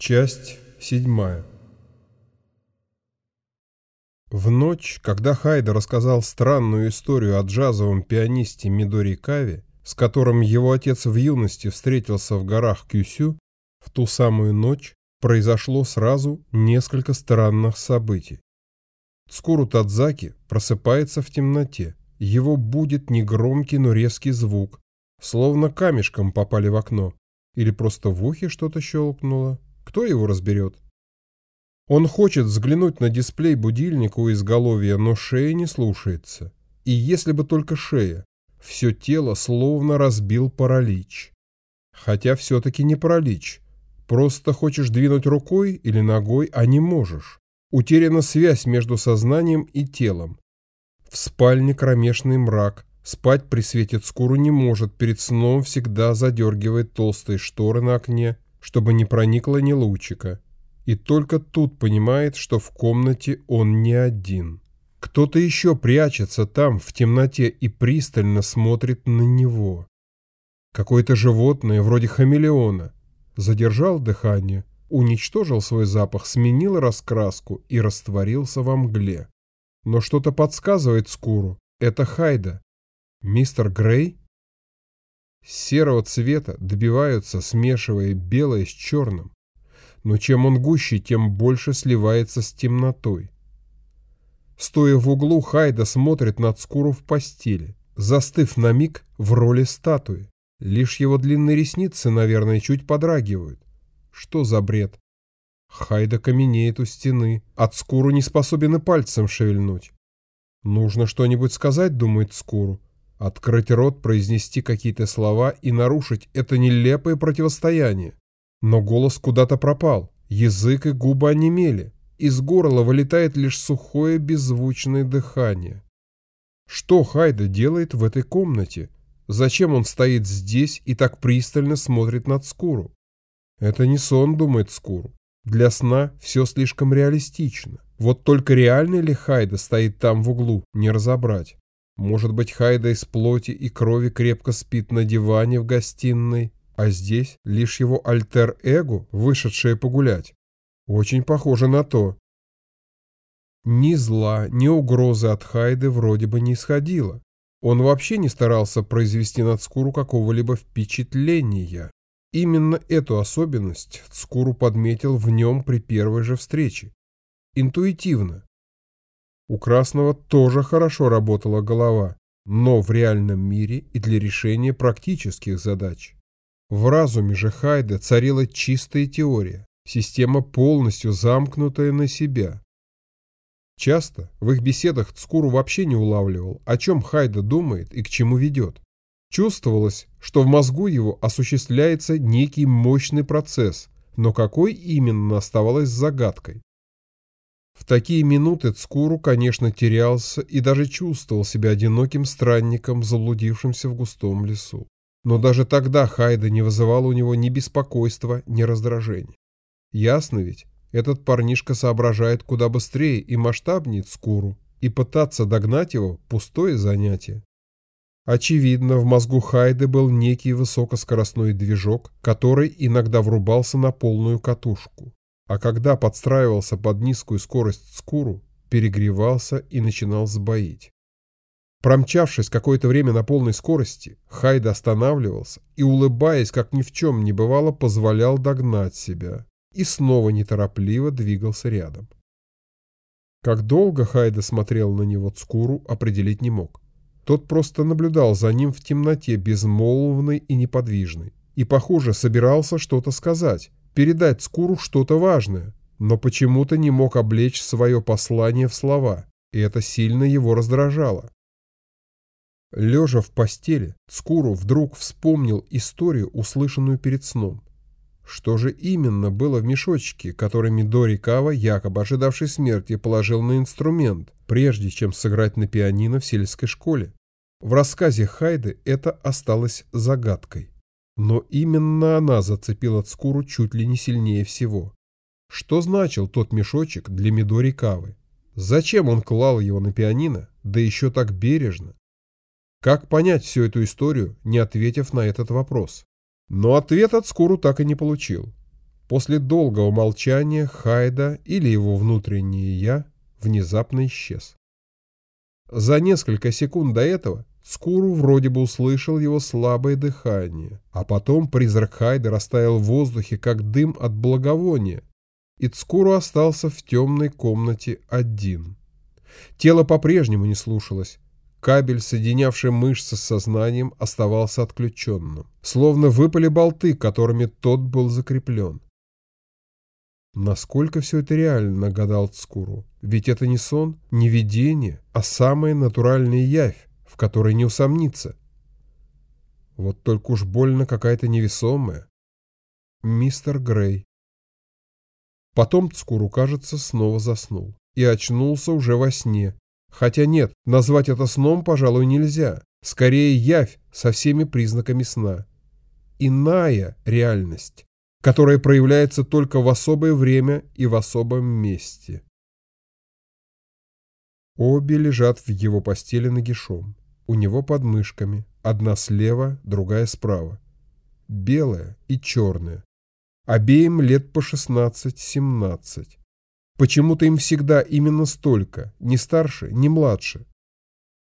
Часть седьмая В ночь, когда Хайда рассказал странную историю о джазовом пианисте Мидори Каве, с которым его отец в юности встретился в горах Кюсю, в ту самую ночь произошло сразу несколько странных событий. Цкуру Тадзаки просыпается в темноте. Его будет негромкий, но резкий звук, словно камешком попали в окно. Или просто в ухе что-то щелкнуло. Кто его разберет? Он хочет взглянуть на дисплей будильника у изголовья, но шея не слушается. И если бы только шея, все тело словно разбил паралич. Хотя все-таки не паралич. Просто хочешь двинуть рукой или ногой, а не можешь. Утеряна связь между сознанием и телом. В спальне кромешный мрак. Спать при свете скуру не может, перед сном всегда задергивает толстые шторы на окне, чтобы не проникло ни лучика. И только тут понимает, что в комнате он не один. Кто-то еще прячется там, в темноте, и пристально смотрит на него. Какое-то животное, вроде хамелеона. Задержал дыхание, уничтожил свой запах, сменил раскраску и растворился во мгле. Но что-то подсказывает Скуру. Это Хайда. Мистер Грей? Серого цвета добиваются, смешивая белое с черным. Но чем он гуще, тем больше сливается с темнотой. Стоя в углу, Хайда смотрит на Цкуру в постели, застыв на миг в роли статуи. Лишь его длинные ресницы, наверное, чуть подрагивают. Что за бред? Хайда каменеет у стены, от Скуру не способен и пальцем шевельнуть. Нужно что-нибудь сказать, думает Скуру. Открыть рот, произнести какие-то слова и нарушить это нелепое противостояние. Но голос куда-то пропал, язык и губы онемели. Из горла вылетает лишь сухое беззвучное дыхание. Что Хайда делает в этой комнате? Зачем он стоит здесь и так пристально смотрит на Скуру? Это не сон, думает Скуру. Для сна все слишком реалистично. Вот только реальный ли Хайда стоит там в углу, не разобрать. Может быть, Хайда из плоти и крови крепко спит на диване в гостиной, а здесь лишь его альтер-эго, вышедшее погулять. Очень похоже на то. Ни зла, ни угрозы от Хайды вроде бы не исходило. Он вообще не старался произвести над Скуру какого-либо впечатления. Именно эту особенность Скуру подметил в нем при первой же встрече. Интуитивно, у Красного тоже хорошо работала голова, но в реальном мире и для решения практических задач. В разуме же Хайда царила чистая теория, система полностью замкнутая на себя. Часто в их беседах Цкуру вообще не улавливал, о чем Хайда думает и к чему ведет. Чувствовалось, что в мозгу его осуществляется некий мощный процесс, но какой именно оставалось загадкой. В такие минуты Цкуру, конечно, терялся и даже чувствовал себя одиноким странником, заблудившимся в густом лесу. Но даже тогда Хайда не вызывал у него ни беспокойства, ни раздражения. Ясно ведь, этот парнишка соображает куда быстрее и масштабнее Цкуру, и пытаться догнать его – пустое занятие. Очевидно, в мозгу Хайды был некий высокоскоростной движок, который иногда врубался на полную катушку а когда подстраивался под низкую скорость скуру, перегревался и начинал сбоить. Промчавшись какое-то время на полной скорости, Хайда останавливался и, улыбаясь, как ни в чем не бывало, позволял догнать себя и снова неторопливо двигался рядом. Как долго Хайда смотрел на него Цкуру, определить не мог. Тот просто наблюдал за ним в темноте, безмолвный и неподвижный, и, похоже, собирался что-то сказать, передать Скуру что-то важное, но почему-то не мог облечь свое послание в слова, и это сильно его раздражало. Лежа в постели, Скуру вдруг вспомнил историю, услышанную перед сном. Что же именно было в мешочке, который Мидори Кава, якобы ожидавший смерти, положил на инструмент, прежде чем сыграть на пианино в сельской школе? В рассказе Хайды это осталось загадкой. Но именно она зацепила Цкуру чуть ли не сильнее всего. Что значил тот мешочек для Мидори Кавы? Зачем он клал его на пианино, да еще так бережно? Как понять всю эту историю, не ответив на этот вопрос? Но ответ от Скуру так и не получил. После долгого молчания Хайда или его внутреннее «я» внезапно исчез. За несколько секунд до этого Скуру вроде бы услышал его слабое дыхание, а потом призрак Хайда растаял в воздухе, как дым от благовония, и Цкуру остался в темной комнате один. Тело по-прежнему не слушалось. Кабель, соединявший мышцы с сознанием, оставался отключенным. Словно выпали болты, которыми тот был закреплен. Насколько все это реально, гадал Цкуру. Ведь это не сон, не видение, а самая натуральная явь, в которой не усомниться. Вот только уж больно какая-то невесомая. Мистер Грей. Потом Цкуру, кажется, снова заснул. И очнулся уже во сне. Хотя нет, назвать это сном, пожалуй, нельзя. Скорее, явь со всеми признаками сна. Иная реальность, которая проявляется только в особое время и в особом месте. Обе лежат в его постели нагишом. У него под мышками. Одна слева, другая справа. Белая и черная. Обеим лет по 16-17. Почему-то им всегда именно столько, не старше, не младше.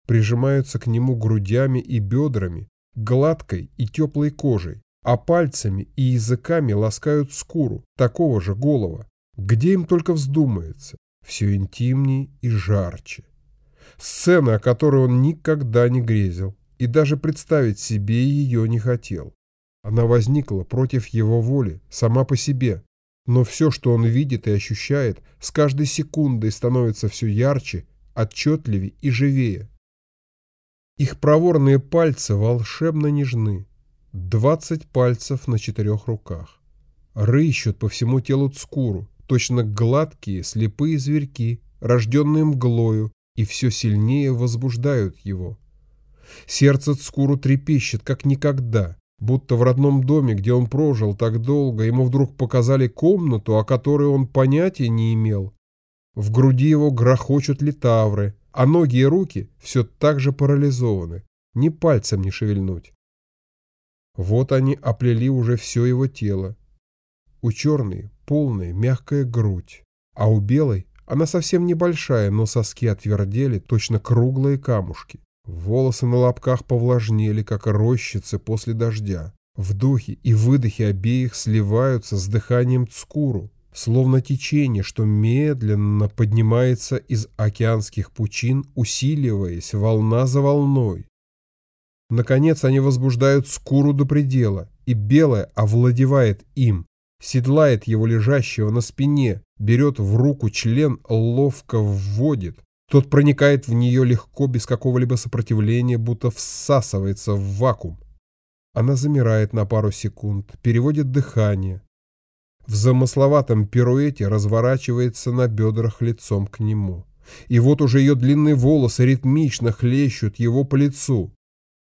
Прижимаются к нему грудями и бедрами, гладкой и теплой кожей, а пальцами и языками ласкают скуру такого же голова, где им только вздумается, все интимней и жарче. Сцена, о которой он никогда не грезил, и даже представить себе ее не хотел. Она возникла против его воли, сама по себе. Но все, что он видит и ощущает, с каждой секундой становится все ярче, отчетливее и живее. Их проворные пальцы волшебно нежны. Двадцать пальцев на четырех руках. Рыщут по всему телу Цкуру, точно гладкие, слепые зверьки, рожденные мглою, и все сильнее возбуждают его. Сердце Цкуру трепещет, как никогда, Будто в родном доме, где он прожил так долго, ему вдруг показали комнату, о которой он понятия не имел. В груди его грохочут литавры, а ноги и руки все так же парализованы, ни пальцем не шевельнуть. Вот они оплели уже все его тело. У черной полная мягкая грудь, а у белой она совсем небольшая, но соски отвердели, точно круглые камушки. Волосы на лобках повлажнели, как рощицы после дождя. Вдохи и выдохи обеих сливаются с дыханием цкуру, словно течение, что медленно поднимается из океанских пучин, усиливаясь волна за волной. Наконец они возбуждают скуру до предела, и белая овладевает им, седлает его лежащего на спине, берет в руку член, ловко вводит, тот проникает в нее легко, без какого-либо сопротивления, будто всасывается в вакуум. Она замирает на пару секунд, переводит дыхание. В замысловатом пируэте разворачивается на бедрах лицом к нему. И вот уже ее длинные волосы ритмично хлещут его по лицу.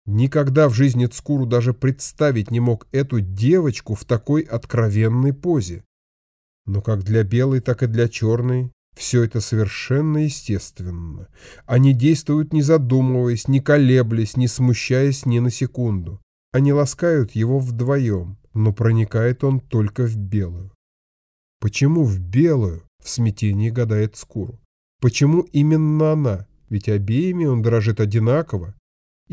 Никогда в жизни Цкуру даже представить не мог эту девочку в такой откровенной позе. Но как для белой, так и для черной все это совершенно естественно. Они действуют не задумываясь, не колеблясь, не смущаясь ни на секунду. Они ласкают его вдвоем, но проникает он только в белую. Почему в белую? В смятении гадает Скуру. Почему именно она? Ведь обеими он дрожит одинаково.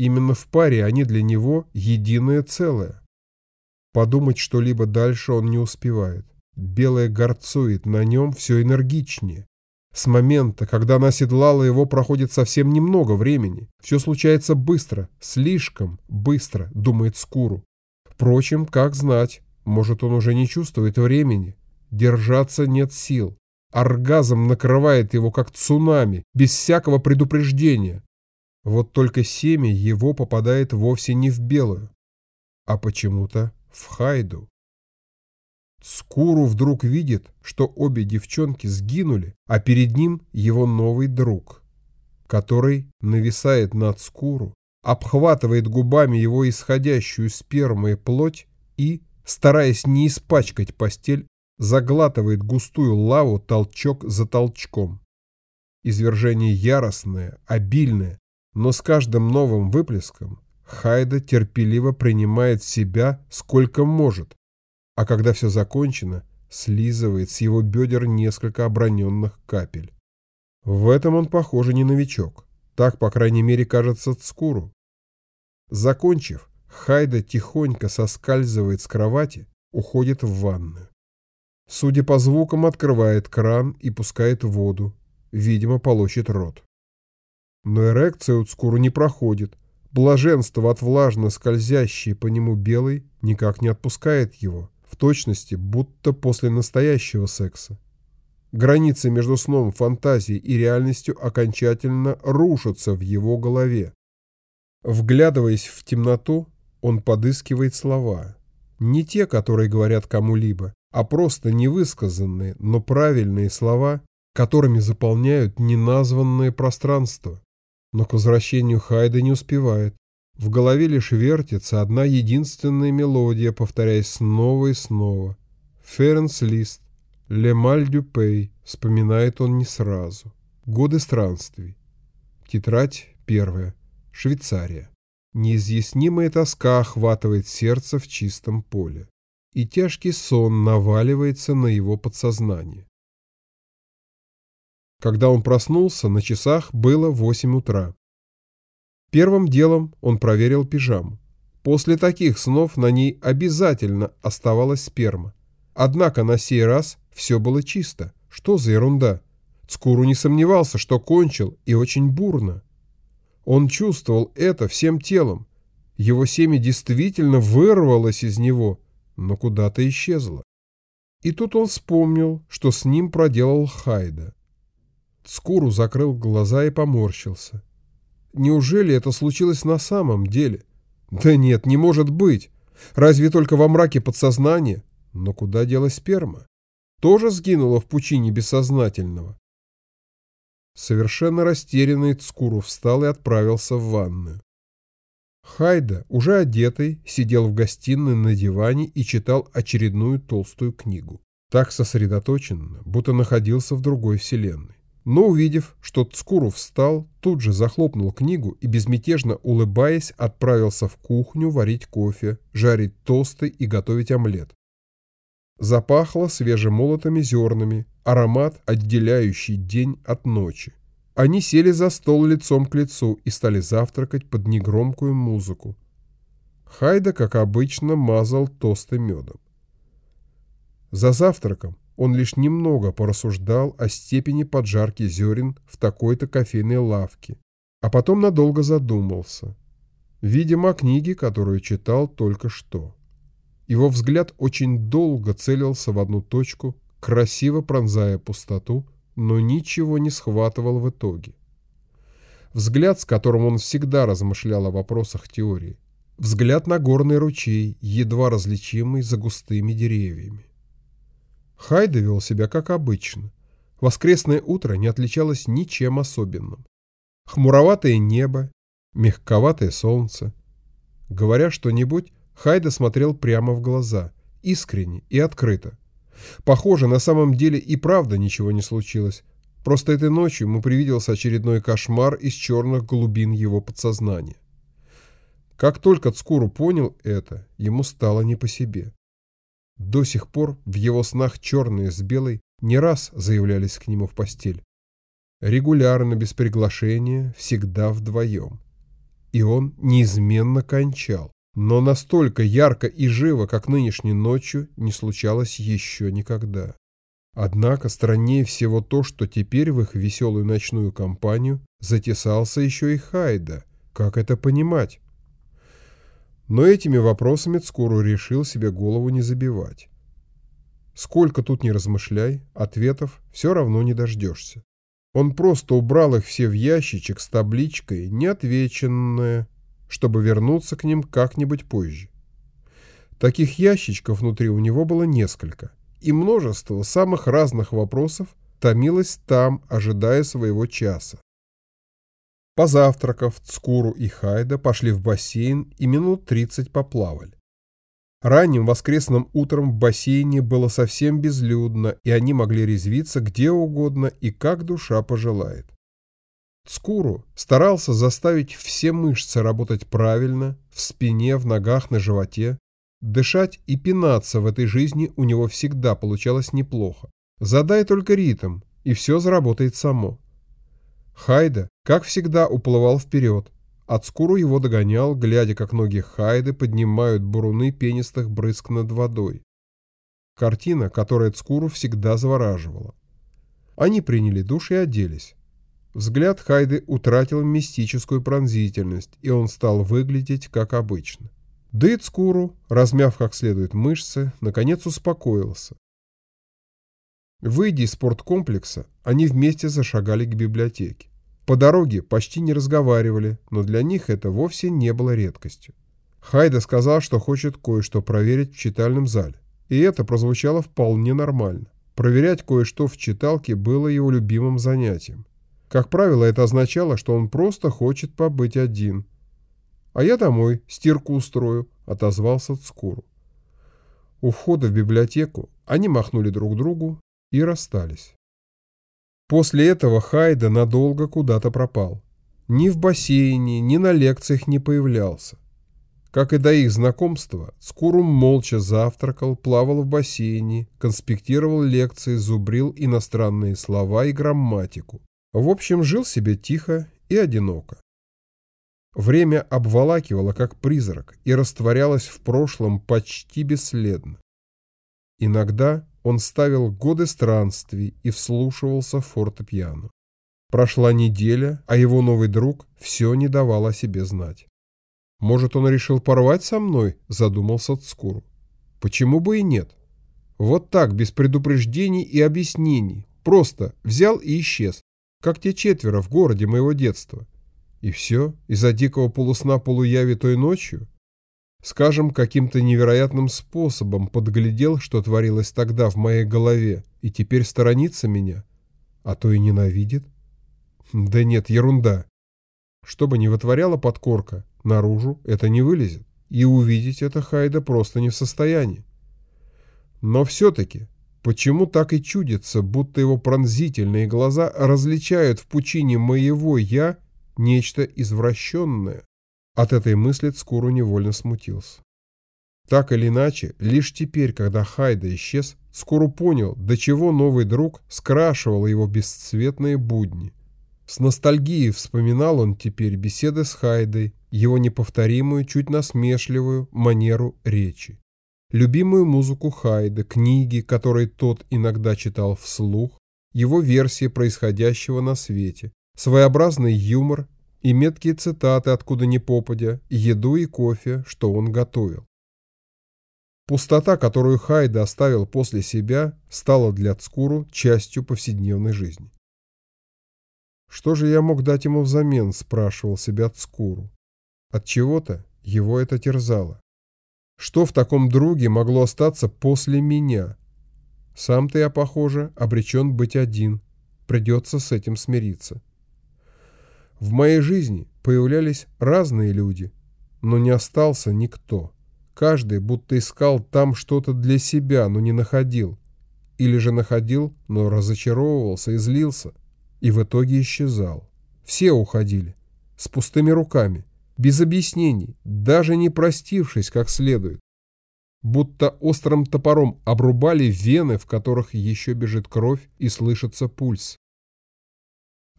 Именно в паре они для него единое целое. Подумать что-либо дальше он не успевает. Белая горцует на нем все энергичнее. С момента, когда она седлала его, проходит совсем немного времени. Все случается быстро, слишком быстро, думает Скуру. Впрочем, как знать, может он уже не чувствует времени. Держаться нет сил. Оргазм накрывает его как цунами, без всякого предупреждения. Вот только семя его попадает вовсе не в белую, а почему-то в Хайду. Скуру вдруг видит, что обе девчонки сгинули, а перед ним его новый друг, который нависает над Скуру, обхватывает губами его исходящую спермой плоть и, стараясь не испачкать постель, заглатывает густую лаву толчок за толчком. Извержение яростное, обильное, но с каждым новым выплеском Хайда терпеливо принимает себя сколько может, а когда все закончено, слизывает с его бедер несколько оброненных капель. В этом он, похоже, не новичок. Так, по крайней мере, кажется Цкуру. Закончив, Хайда тихонько соскальзывает с кровати, уходит в ванную. Судя по звукам, открывает кран и пускает воду. Видимо, полощет рот. Но эрекция у Цкуру не проходит. Блаженство от влажно скользящей по нему белой никак не отпускает его, в точности, будто после настоящего секса. Границы между сном, фантазией и реальностью окончательно рушатся в его голове. Вглядываясь в темноту, он подыскивает слова. Не те, которые говорят кому-либо, а просто невысказанные, но правильные слова, которыми заполняют неназванное пространство. Но к возвращению Хайда не успевает. В голове лишь вертится одна единственная мелодия, повторяясь снова и снова. Ференс Лист, Ле Маль Дюпей, вспоминает он не сразу. Годы странствий. Тетрадь первая. Швейцария. Неизъяснимая тоска охватывает сердце в чистом поле, и тяжкий сон наваливается на его подсознание. Когда он проснулся, на часах было 8 утра. Первым делом он проверил пижаму. После таких снов на ней обязательно оставалась сперма. Однако на сей раз все было чисто. Что за ерунда? Цкуру не сомневался, что кончил, и очень бурно. Он чувствовал это всем телом. Его семя действительно вырвалось из него, но куда-то исчезло. И тут он вспомнил, что с ним проделал Хайда. Скуру закрыл глаза и поморщился. Неужели это случилось на самом деле? Да нет, не может быть. Разве только во мраке подсознания? Но куда делась сперма? Тоже сгинула в пучине бессознательного? Совершенно растерянный Цкуру встал и отправился в ванную. Хайда, уже одетый, сидел в гостиной на диване и читал очередную толстую книгу. Так сосредоточенно, будто находился в другой вселенной. Но увидев, что Цкуру встал, тут же захлопнул книгу и, безмятежно улыбаясь, отправился в кухню варить кофе, жарить тосты и готовить омлет. Запахло свежемолотыми зернами, аромат, отделяющий день от ночи. Они сели за стол лицом к лицу и стали завтракать под негромкую музыку. Хайда, как обычно, мазал тосты медом. За завтраком он лишь немного порассуждал о степени поджарки зерен в такой-то кофейной лавке, а потом надолго задумался, видимо, о книге, которую читал только что. Его взгляд очень долго целился в одну точку, красиво пронзая пустоту, но ничего не схватывал в итоге. Взгляд, с которым он всегда размышлял о вопросах теории. Взгляд на горный ручей, едва различимый за густыми деревьями. Хайда вел себя как обычно. Воскресное утро не отличалось ничем особенным. Хмуроватое небо, мягковатое солнце. Говоря что-нибудь, Хайда смотрел прямо в глаза, искренне и открыто. Похоже, на самом деле и правда ничего не случилось. Просто этой ночью ему привиделся очередной кошмар из черных глубин его подсознания. Как только Цкуру понял это, ему стало не по себе. До сих пор в его снах черные с белой не раз заявлялись к нему в постель. Регулярно, без приглашения, всегда вдвоем. И он неизменно кончал. Но настолько ярко и живо, как нынешней ночью, не случалось еще никогда. Однако страннее всего то, что теперь в их веселую ночную компанию затесался еще и Хайда. Как это понимать? Но этими вопросами Цкуру решил себе голову не забивать. Сколько тут не размышляй, ответов все равно не дождешься. Он просто убрал их все в ящичек с табличкой «Неотвеченное», чтобы вернуться к ним как-нибудь позже. Таких ящичков внутри у него было несколько, и множество самых разных вопросов томилось там, ожидая своего часа. Позавтракав, Цкуру и Хайда пошли в бассейн и минут 30 поплавали. Ранним воскресным утром в бассейне было совсем безлюдно, и они могли резвиться где угодно и как душа пожелает. Цкуру старался заставить все мышцы работать правильно, в спине, в ногах, на животе. Дышать и пинаться в этой жизни у него всегда получалось неплохо. Задай только ритм, и все заработает само. Хайда, как всегда, уплывал вперед. Ацкуру его догонял, глядя, как ноги Хайды поднимают буруны пенистых брызг над водой. Картина, которая Цкуру всегда завораживала. Они приняли душ и оделись. Взгляд Хайды утратил мистическую пронзительность, и он стал выглядеть как обычно. Да и Цкуру, размяв как следует мышцы, наконец успокоился. Выйдя из спорткомплекса, они вместе зашагали к библиотеке. По дороге почти не разговаривали, но для них это вовсе не было редкостью. Хайда сказал, что хочет кое-что проверить в читальном зале. И это прозвучало вполне нормально. Проверять кое-что в читалке было его любимым занятием. Как правило, это означало, что он просто хочет побыть один. «А я домой, стирку устрою», — отозвался Цкуру. У входа в библиотеку они махнули друг другу и расстались. После этого Хайда надолго куда-то пропал. Ни в бассейне, ни на лекциях не появлялся. Как и до их знакомства, Скурум молча завтракал, плавал в бассейне, конспектировал лекции, зубрил иностранные слова и грамматику. В общем, жил себе тихо и одиноко. Время обволакивало как призрак и растворялось в прошлом почти бесследно. Иногда он ставил годы странствий и вслушивался в фортепиано. Прошла неделя, а его новый друг все не давал о себе знать. «Может, он решил порвать со мной?» – задумался Цкуру. «Почему бы и нет? Вот так, без предупреждений и объяснений, просто взял и исчез, как те четверо в городе моего детства. И все из-за дикого полусна полуяви той ночью? Скажем, каким-то невероятным способом подглядел, что творилось тогда в моей голове, и теперь сторонится меня, а то и ненавидит? Да нет, ерунда. Что бы ни вытворяла подкорка, наружу это не вылезет, и увидеть это Хайда просто не в состоянии. Но все-таки, почему так и чудится, будто его пронзительные глаза различают в пучине моего «я» нечто извращенное? От этой мысли Цкуру невольно смутился. Так или иначе, лишь теперь, когда Хайда исчез, Скуру понял, до чего новый друг скрашивал его бесцветные будни. С ностальгией вспоминал он теперь беседы с Хайдой, его неповторимую, чуть насмешливую манеру речи. Любимую музыку Хайда, книги, которые тот иногда читал вслух, его версии происходящего на свете, своеобразный юмор и меткие цитаты откуда ни попадя, еду и кофе, что он готовил. Пустота, которую Хайда оставил после себя, стала для Цкуру частью повседневной жизни. «Что же я мог дать ему взамен?» – спрашивал себя Цкуру. От чего-то его это терзало. Что в таком друге могло остаться после меня? Сам-то я, похоже, обречен быть один. Придется с этим смириться. В моей жизни появлялись разные люди, но не остался никто. Каждый будто искал там что-то для себя, но не находил. Или же находил, но разочаровывался и злился, и в итоге исчезал. Все уходили, с пустыми руками, без объяснений, даже не простившись как следует. Будто острым топором обрубали вены, в которых еще бежит кровь и слышится пульс.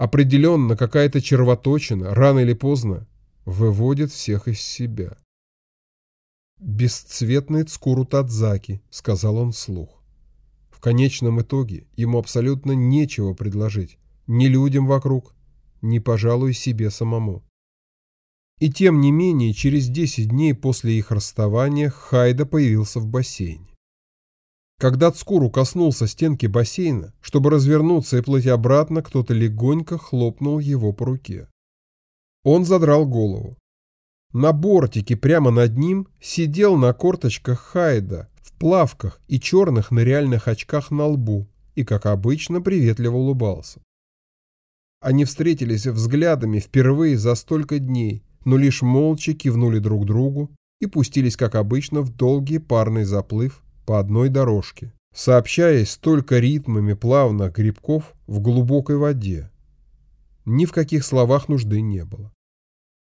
Определенно какая-то червоточина, рано или поздно, выводит всех из себя. «Бесцветный Цкуру Тадзаки», — сказал он вслух. В конечном итоге ему абсолютно нечего предложить ни людям вокруг, ни, пожалуй, себе самому. И тем не менее, через 10 дней после их расставания Хайда появился в бассейне. Когда Цкуру коснулся стенки бассейна, чтобы развернуться и плыть обратно, кто-то легонько хлопнул его по руке. Он задрал голову. На бортике прямо над ним сидел на корточках Хайда в плавках и черных ныряльных очках на лбу и, как обычно, приветливо улыбался. Они встретились взглядами впервые за столько дней, но лишь молча кивнули друг другу и пустились, как обычно, в долгий парный заплыв по одной дорожке, сообщаясь только ритмами плавных грибков в глубокой воде. Ни в каких словах нужды не было.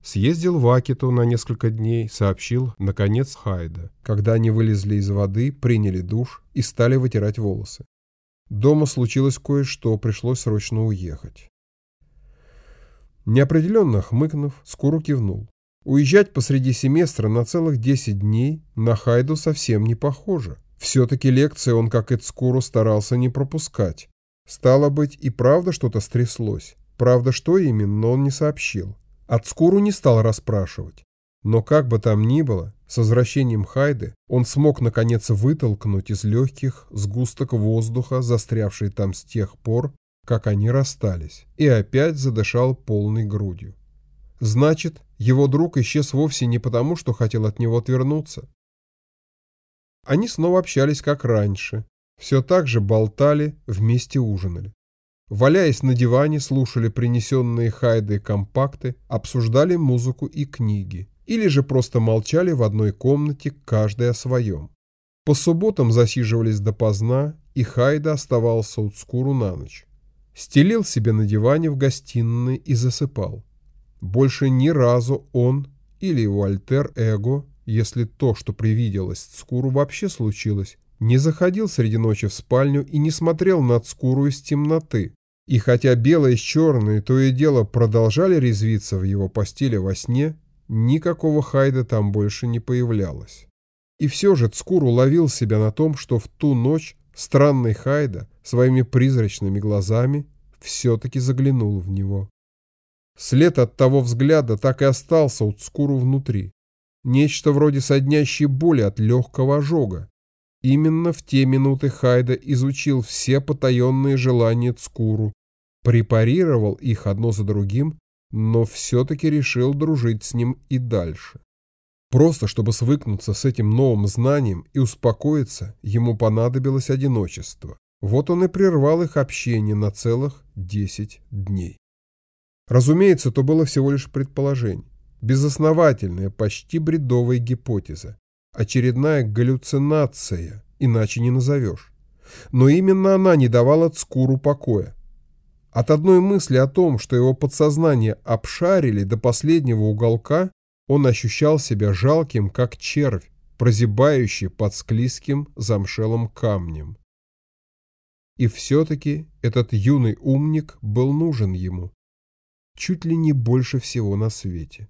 Съездил в Акиту на несколько дней, сообщил, наконец, Хайда. Когда они вылезли из воды, приняли душ и стали вытирать волосы. Дома случилось кое-что, пришлось срочно уехать. Неопределенно хмыкнув, Скуру кивнул. Уезжать посреди семестра на целых 10 дней на Хайду совсем не похоже. Все-таки лекции он, как и Цкуру, старался не пропускать. Стало быть, и правда что-то стряслось. Правда, что именно, он не сообщил. Ацкуру не стал расспрашивать. Но как бы там ни было, с возвращением Хайды он смог наконец вытолкнуть из легких сгусток воздуха, застрявший там с тех пор, как они расстались, и опять задышал полной грудью. Значит, его друг исчез вовсе не потому, что хотел от него отвернуться. Они снова общались как раньше, все так же болтали, вместе ужинали. Валяясь на диване, слушали принесенные Хайды компакты, обсуждали музыку и книги. Или же просто молчали в одной комнате, каждый о своем. По субботам засиживались допоздна, и Хайда оставался у Цкуру на ночь. Стелил себе на диване в гостиной и засыпал. Больше ни разу он или его альтер-эго, если то, что привиделось Цкуру, вообще случилось, не заходил среди ночи в спальню и не смотрел на Цкуру из темноты, и хотя белое с черной то и дело продолжали резвиться в его постели во сне, никакого Хайда там больше не появлялось. И все же Цкур уловил себя на том, что в ту ночь странный Хайда своими призрачными глазами все-таки заглянул в него. След от того взгляда так и остался у Цкуру внутри. Нечто вроде соднящей боли от легкого ожога. Именно в те минуты Хайда изучил все потаенные желания Цкуру препарировал их одно за другим, но все-таки решил дружить с ним и дальше. Просто чтобы свыкнуться с этим новым знанием и успокоиться, ему понадобилось одиночество. Вот он и прервал их общение на целых 10 дней. Разумеется, то было всего лишь предположение. Безосновательная, почти бредовая гипотеза. Очередная галлюцинация, иначе не назовешь. Но именно она не давала Цкуру покоя. От одной мысли о том, что его подсознание обшарили до последнего уголка, он ощущал себя жалким, как червь, прозябающий под склизким замшелым камнем. И все-таки этот юный умник был нужен ему, чуть ли не больше всего на свете.